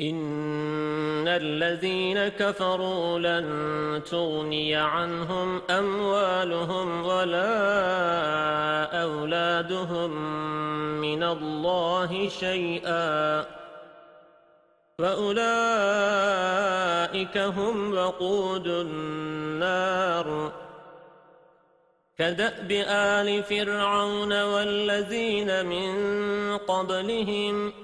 إِنَّ الَّذِينَ كَفَرُوا لَن تُغْنِيَ عَنْهُمْ أَمْوَالُهُمْ وَلَا أَوْلَادُهُمْ مِنَ اللَّهِ شَيْئًا فَأُولَئِكَ هُمْ وَقُودُ النَّارِ كَدَأْبِ آلِ فِرْعَوْنَ وَالَّذِينَ مِن قَبْلِهِمْ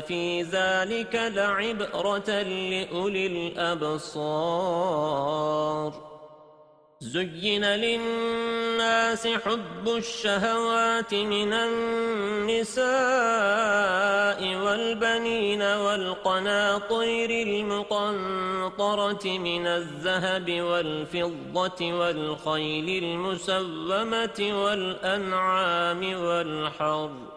في ذلك لعبرة لأولي الأبصار. زين للناس حب الشهوات من النساء والبنين والقناطير المقنطرة من الذهب والفضة والخيل المسومة والأنعام والحرب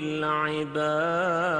بالعباد